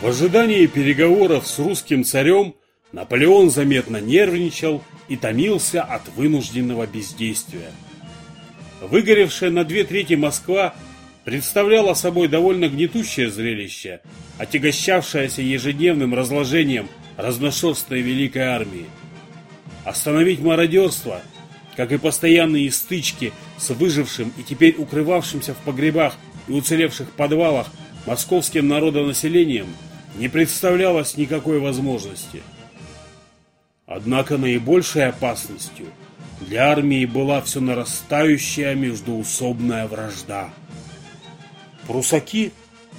В ожидании переговоров с русским царем Наполеон заметно нервничал и томился от вынужденного бездействия. Выгоревшая на две трети Москва представляла собой довольно гнетущее зрелище, отягощавшееся ежедневным разложением разношерстной великой армии. Остановить мародерство, как и постоянные стычки с выжившим и теперь укрывавшимся в погребах и уцелевших подвалах московским народонаселением, не представлялось никакой возможности. Однако наибольшей опасностью для армии была все нарастающая междуусобная вражда. Прусаки,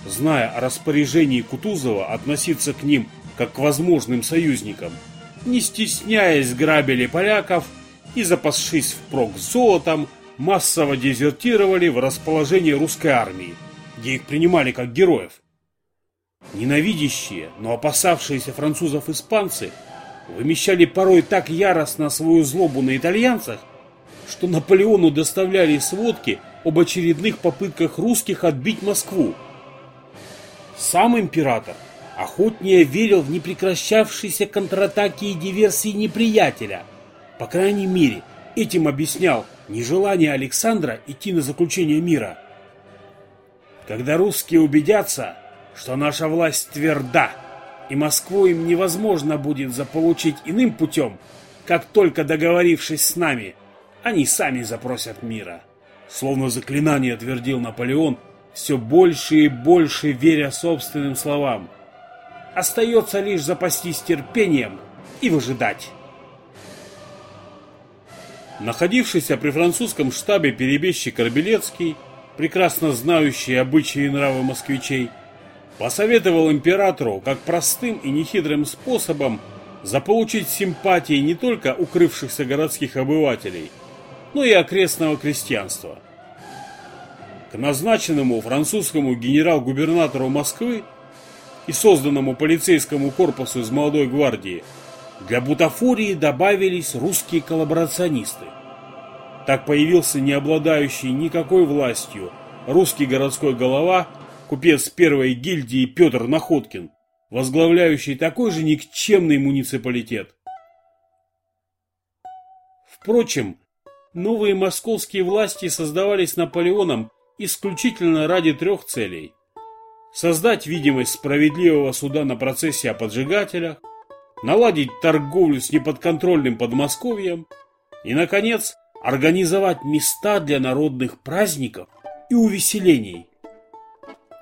зная о распоряжении Кутузова относиться к ним как к возможным союзникам, не стесняясь грабили поляков и, запасшись впрок золотом, массово дезертировали в расположение русской армии, где их принимали как героев. Ненавидящие, но опасавшиеся французов испанцы – вымещали порой так яростно свою злобу на итальянцах, что Наполеону доставляли сводки об очередных попытках русских отбить Москву. Сам император охотнее верил в непрекращавшиеся контратаки и диверсии неприятеля. По крайней мере, этим объяснял нежелание Александра идти на заключение мира. Когда русские убедятся, что наша власть тверда, и Москву им невозможно будет заполучить иным путем, как только договорившись с нами, они сами запросят мира. Словно заклинание твердил Наполеон, все больше и больше веря собственным словам. Остается лишь запастись терпением и выжидать. Находившийся при французском штабе перебежчик Арбелецкий, прекрасно знающий обычаи и нравы москвичей, посоветовал императору как простым и нехитрым способом заполучить симпатии не только укрывшихся городских обывателей, но и окрестного крестьянства. К назначенному французскому генерал-губернатору Москвы и созданному полицейскому корпусу из молодой гвардии для бутафории добавились русские коллаборационисты. Так появился не обладающий никакой властью русский городской голова – купец первой гильдии Петр Находкин, возглавляющий такой же никчемный муниципалитет. Впрочем, новые московские власти создавались Наполеоном исключительно ради трех целей. Создать видимость справедливого суда на процессе о поджигателях, наладить торговлю с неподконтрольным Подмосковьем и, наконец, организовать места для народных праздников и увеселений.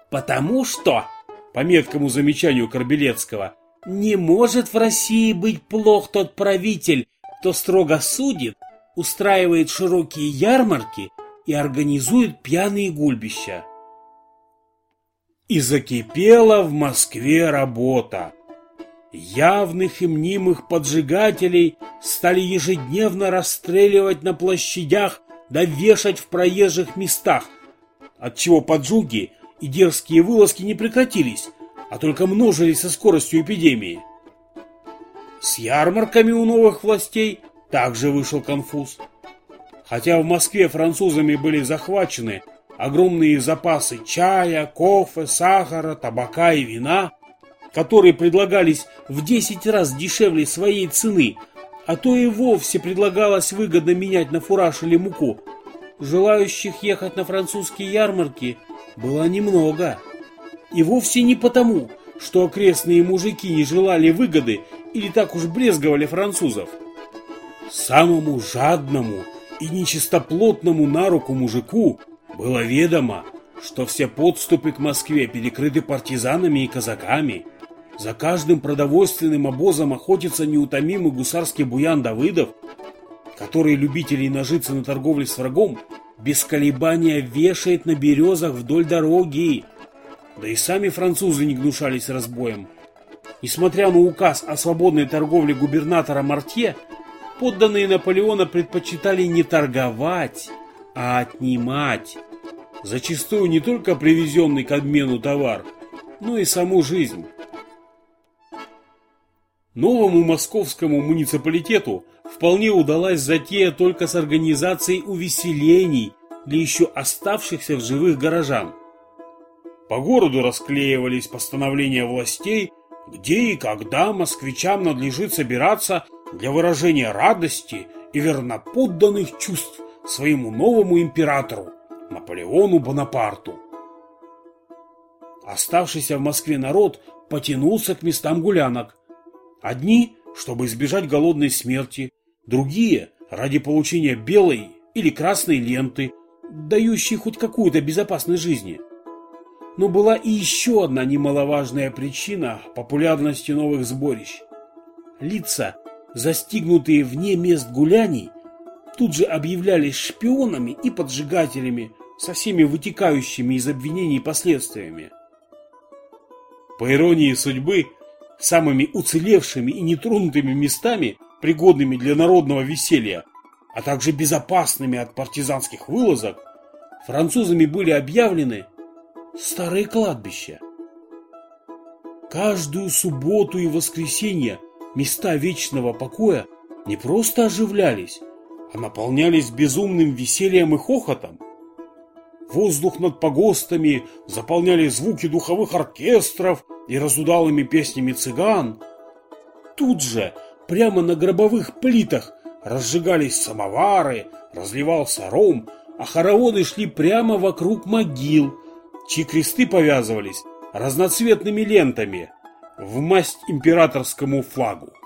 Потому что, по меткому замечанию Корбелецкого, не может в России быть плох тот правитель, кто строго судит, устраивает широкие ярмарки и организует пьяные гульбища. И закипела в Москве работа. Явных и мнимых поджигателей стали ежедневно расстреливать на площадях да вешать в проезжих местах, отчего поджуги и дерзкие вылазки не прекратились, а только множились со скоростью эпидемии. С ярмарками у новых властей также вышел конфуз. Хотя в Москве французами были захвачены огромные запасы чая, кофе, сахара, табака и вина, которые предлагались в 10 раз дешевле своей цены, а то и вовсе предлагалось выгодно менять на фураж или муку, желающих ехать на французские ярмарки было немного. И вовсе не потому, что окрестные мужики не желали выгоды или так уж брезговали французов. Самому жадному и нечистоплотному на руку мужику было ведомо, что все подступы к Москве перекрыты партизанами и казаками. За каждым продовольственным обозом охотится неутомимый гусарский буян Давыдов, который любителей нажиться на торговле с врагом без колебания вешает на березах вдоль дороги. Да и сами французы не гнушались разбоем. Несмотря на указ о свободной торговле губернатора Мартье, подданные Наполеона предпочитали не торговать, а отнимать. Зачастую не только привезенный к обмену товар, но и саму жизнь. Новому московскому муниципалитету вполне удалась затея только с организацией увеселений для еще оставшихся в живых горожан. По городу расклеивались постановления властей, где и когда москвичам надлежит собираться для выражения радости и верноподданных чувств своему новому императору, Наполеону Бонапарту. Оставшийся в Москве народ потянулся к местам гулянок. Одни, чтобы избежать голодной смерти, другие – ради получения белой или красной ленты, дающей хоть какую-то безопасность жизни. Но была и еще одна немаловажная причина популярности новых сборищ. Лица, застигнутые вне мест гуляний, тут же объявлялись шпионами и поджигателями со всеми вытекающими из обвинений последствиями. По иронии судьбы, самыми уцелевшими и нетронутыми местами, пригодными для народного веселья, а также безопасными от партизанских вылазок, французами были объявлены старые кладбища. Каждую субботу и воскресенье места вечного покоя не просто оживлялись, а наполнялись безумным весельем и хохотом. Воздух над погостами заполняли звуки духовых оркестров и разудалыми песнями цыган. Тут же, прямо на гробовых плитах, разжигались самовары, разливался ром, а хороводы шли прямо вокруг могил, чьи кресты повязывались разноцветными лентами в масть императорскому флагу.